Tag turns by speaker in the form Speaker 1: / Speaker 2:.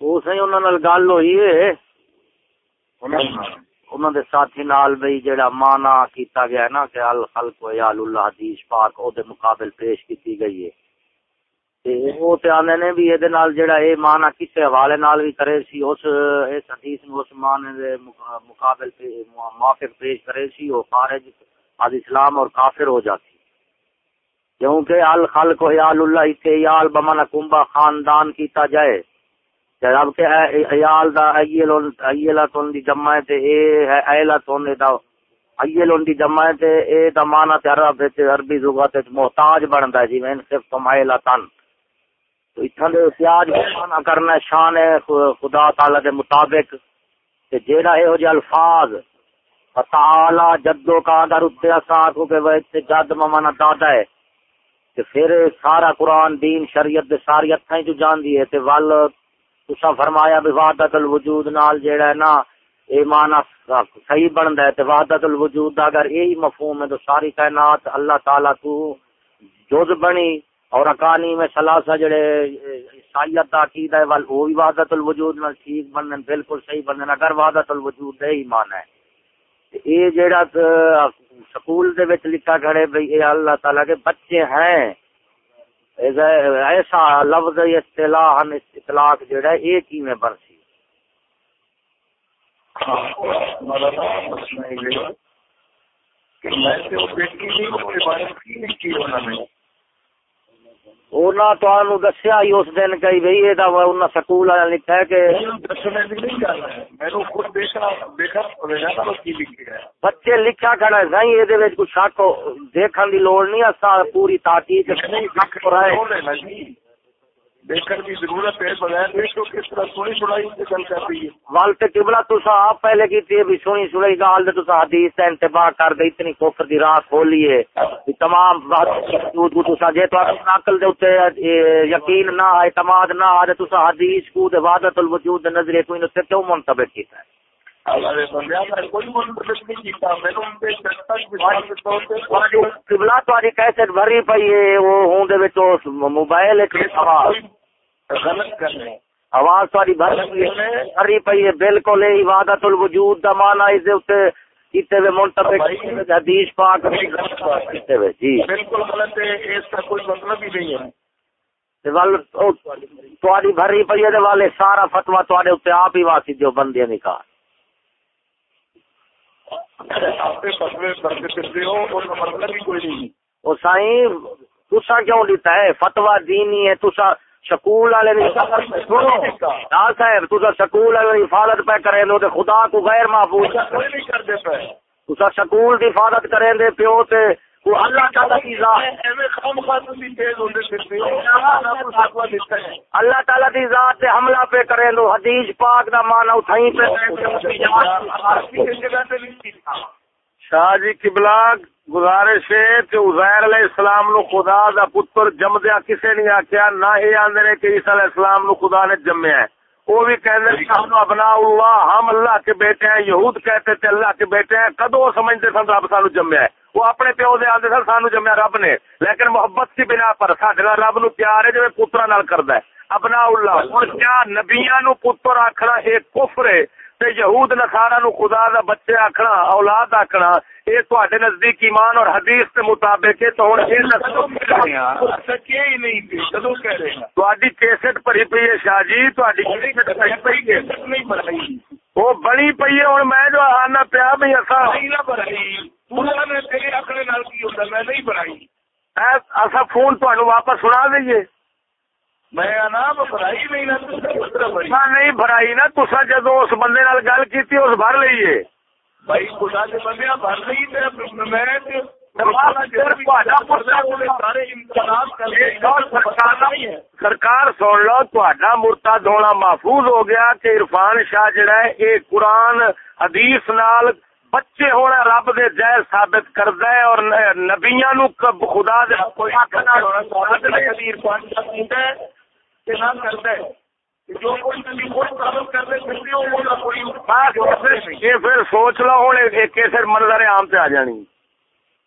Speaker 1: وہ سی انہوں گل ہوئی ہے انہوں دے ساتھی نال بھئی جڑا مانا کیتا گیا ہے نا کہ الخلق و یال اللہ حدیث پاک او دے مقابل پیش کیتی گئی ہے تے او تے نے بھی یہ نال جڑا اے مانا کسے حوالے نال بھی کرے سی اس اس حدیث اس دے مقابل موافق پیش کرے سی او خارج از اسلام اور کافر ہو جاتی کیونکہ الخلق و یال اللہ اتے یال بمن کنبا خاندان کیتا جائے۔ جبکہ ایال دا ایلتون دی جمع تے اے ہے ایلتون دا ایلون دی جمع تے اے دا معنی تے عرب وچ عربی لغت وچ محتاج بندا ہے جی صرف تم ایلتن۔ تو ایتھاں دے احتیاج معنی کرنا شان ہے خدا تعالی دے مطابق۔ تے جیڑا اے ہو جے الفاظ جدو کا اگر اتے اساں کو کہ جد ممنا دادا ہے۔ تے پھر سارا قرآن، دین، شریعت دے ساری اتھاں جو جان دی ہے، تے ول تسا فرمایا بھی وحدت الوجود نال جیڑا ہے نا، اے معنی صحیح بندا ہے، تے وحدت الوجود دا اگر یہی مفہوم ہے تو ساری کائنات اللہ تعالی تو جز بنی اور اکانی میں ثلاثہ جڑے عیسائیت دا عقیدہ ہے، ول وہ بھی وحدت الوجود نال ٹھیک بنن، بالکل صحیح بنن، اگر وحدت الوجود دے ہی مان ہے۔ اے جیڑا سکول دے وچ لکھا کھڑے بھئی اے اللہ تعالی کے بچے ہیں۔ ایسا لفظ اصطلاح اطلاق جڑا ہے، ایک ہی میں برسی۔ میں اس لکھا ہے کہ دسنے دی نہیں گل ہے مینوں خود دیکھنا دیکھا ہویا نا کی لکھیا ہے بچے لکھا کھڑا ہے دے وچ کچھ شک دیکھن دی لوڑ نہیں اسا پوری تحقیق نہیں رہے دیکھن کی ضرورت ہے بغیر دیکھو کس طرح سونی سنائی سے گل کر رہی ہے؟ قبلہ آپ پہلے کی تھی بھی سونی سنائی حدیث سے انتباہ کر دے، اتنی کفر دی راہ کھولی ہے۔ تمام بات جے تو عقل دے اوتے یقین نہ اعتماد نہ آدیش حدیث کو دے وحدت الوجود نظریے سے کیوں منتبہ کیتا ہے؟ کیسے بھری پی ہے وہ ہوں موبائل آواز تاری بھری پی ہے بالکل عبادت الوجود دا مانا اس دے کیتے ہوئے منتبہ حدیث پاک کیتے ہوئے جی بالکل غلط ہے اس کا کوئی مطلب ہی نہیں ہے بھری والے سارا فتوا تے اتنے آپ ہی واسی جو بندے نکال تسا کیوں لیتا ہے؟ فتوا دینی ہے تسا سکول والے صاحب تسا سکول والے حفاظت پہ کریں دو خدا کو غیر محفوظ تسا سکول کی حفاظت کریں دے پیو تے اللہ تعالیٰ کی ذات اللہ تعالیٰ کی ذات سے حملہ پہ کریں دو حدیث پاک دا مانا اٹھائیں پہ شاہ جی قبلہ گزارش ہے کہ عزیر علیہ السلام نو خدا دا پتر جمدیا کسے نہیں آکیا نہ یہ آندے کہ عیسی علیہ السلام نو خدا نے جمیا ہے۔ وہ بھی کہتے ہیں ہم ابنا اللہ ہم اللہ کے بیٹے ہیں یہود کہتے تھے اللہ کے بیٹے ہیں۔ کدو سمجھتے سن رب سانو جمیا ہے؟ وہ اپنے پیو دے آدھے سن سانو جمیا رب نے۔ لیکن محبت کی بنا پر ساڈے رب نو پیار ہے جی پترا نال کردا ہے۔ ابنا اللہ اور کیا نبیاں نو پتر آکھنا ایک کفر ہے۔ تے یہود نصارا نو خدا دا بچے آکھنا اولاد آکھنا اے تواڈے نزدیک ایمان اور حدیث کے مطابق ہے تو ہن اے سچے ہی نہیں کدوں کہہ رہے ہیں۔ تواڈی کیسٹ بھری پئی ہے شاہ جی تواڈی کیسٹ بھری پئی ہے۔ نہیں بھرائی وہ بڑی پئی ہے ہن میں جو آنا پیا بھی اسا نہیں نہ بھرائی نے اکڑے نہیں اسا فون تانوں واپس سنا دئیے میں نہیں بھرائی نا تسا جدو اس بندے گل کی اس بھر لیے بھائی خدا کے بندے بھر لی سرکار سن لو تا مرتا دھونا محفوظ ہو گیا کہ عرفان شاہ جڑا ہے یہ قرآن حدیث نال بچے ہونا رب دے جائز ثابت کردا ہے اور نبیاں نو خدا دے کوئی پھر سوچ لو ہوں منظر عام سے آ جانی۔